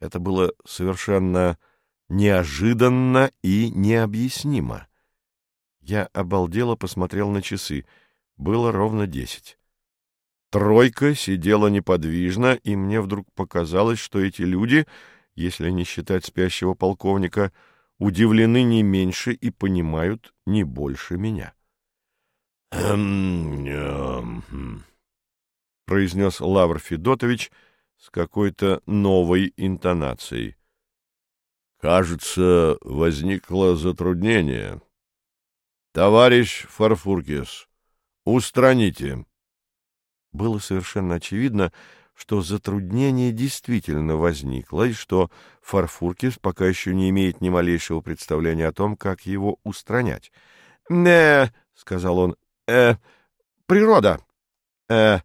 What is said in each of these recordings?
Это было совершенно неожиданно и необъяснимо. Я обалдело посмотрел на часы. Было ровно десять. Тройка сидела неподвижно, и мне вдруг показалось, что эти люди, если не считать спящего полковника, удивлены не меньше и понимают не больше меня. «Эм, — произнес Лавр Федотович с какой-то новой интонацией. — Кажется, возникло затруднение. — Товарищ Фарфуркис, устраните. Было совершенно очевидно, что затруднение действительно возникло, и что Фарфуркис пока еще не имеет ни малейшего представления о том, как его устранять. — Не, — сказал он, — э, природа, э,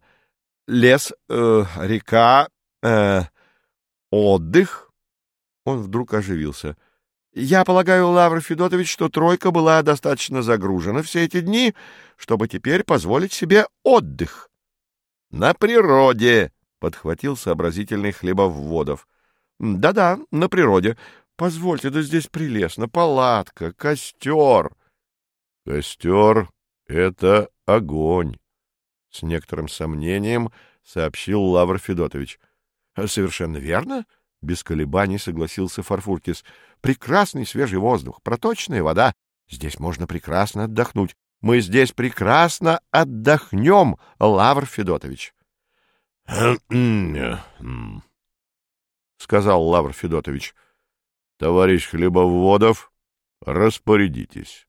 лес, э, река, э, отдых. Он вдруг оживился. Я полагаю, Лавр Федотович, что тройка была достаточно загружена все эти дни, чтобы теперь позволить себе отдых. — На природе, — подхватил сообразительный Хлебовводов. Да — Да-да, на природе. Позвольте, да здесь прелестно. Палатка, костер. — Костер — это огонь, — с некоторым сомнением сообщил Лавр Федотович. — Совершенно верно, — без колебаний согласился Фарфуркис. — Прекрасный свежий воздух, проточная вода. Здесь можно прекрасно отдохнуть. Мы здесь прекрасно отдохнем, Лавр Федотович. — сказал Лавр Федотович. — Товарищ Хлебоводов, распорядитесь.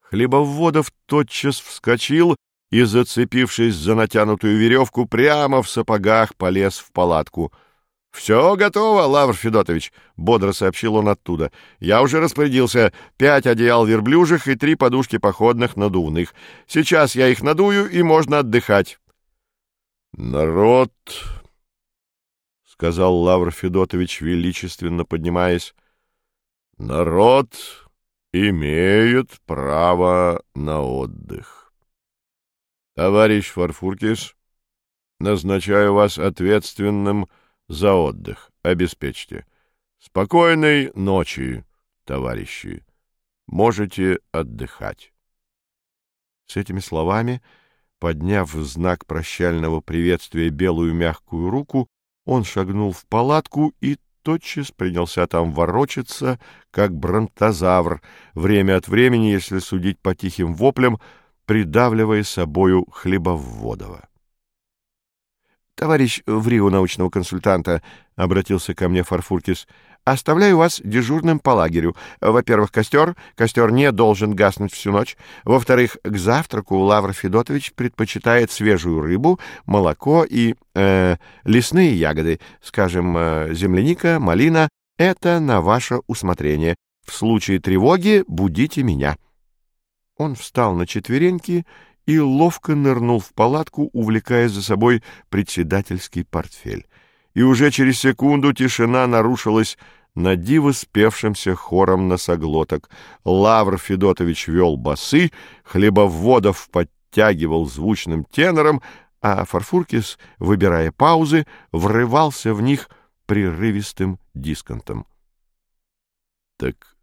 Хлебоводов тотчас вскочил и, зацепившись за натянутую веревку, прямо в сапогах полез в палатку. — Все готово, Лавр Федотович, — бодро сообщил он оттуда. — Я уже распорядился. Пять одеял верблюжих и три подушки походных надувных. Сейчас я их надую, и можно отдыхать. — Народ, — сказал Лавр Федотович, величественно поднимаясь, — народ имеют право на отдых. Товарищ Фарфуркис, назначаю вас ответственным за отдых. Обеспечьте. Спокойной ночи, товарищи. Можете отдыхать. С этими словами, подняв в знак прощального приветствия белую мягкую руку, он шагнул в палатку и тотчас принялся там ворочаться, как бронтозавр, время от времени, если судить по тихим воплям, придавливая собою Хлебовводова. «Товарищ в Рио научного консультанта», — обратился ко мне Фарфуркис, — «оставляю вас дежурным по лагерю. Во-первых, костер. Костер не должен гаснуть всю ночь. Во-вторых, к завтраку Лавр Федотович предпочитает свежую рыбу, молоко и э, лесные ягоды, скажем, э, земляника, малина. Это на ваше усмотрение. В случае тревоги будите меня». Он встал на четвереньки и ловко нырнул в палатку, увлекая за собой председательский портфель. И уже через секунду тишина нарушилась на диво спевшимся хором носоглоток. Лавр Федотович вел басы, Хлебоводов подтягивал звучным тенором, а Фарфуркис, выбирая паузы, врывался в них прерывистым дисконтом. — Так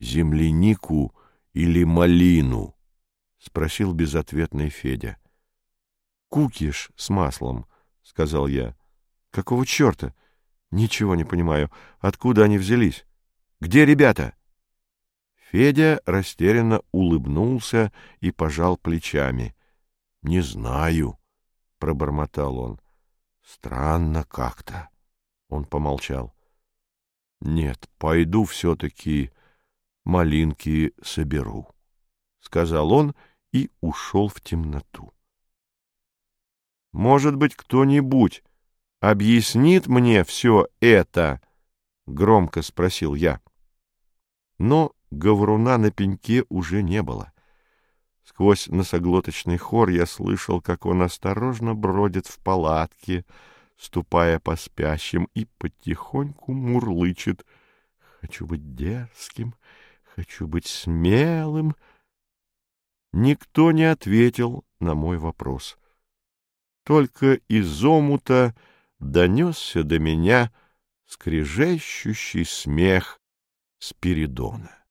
землянику или малину? — спросил безответный Федя. — Кукиш с маслом, — сказал я. — Какого черта? Ничего не понимаю. Откуда они взялись? Где ребята? Федя растерянно улыбнулся и пожал плечами. — Не знаю, — пробормотал он. — Странно как-то. Он помолчал. — Нет, пойду все-таки малинки соберу, — сказал он и ушел в темноту. «Может быть, кто-нибудь объяснит мне все это?» — громко спросил я. Но говоруна на пеньке уже не было. Сквозь носоглоточный хор я слышал, как он осторожно бродит в палатке, ступая по спящим, и потихоньку мурлычет. «Хочу быть дерзким, хочу быть смелым». Никто не ответил на мой вопрос. Только из омута донесся до меня скрежещущий смех Спиридона.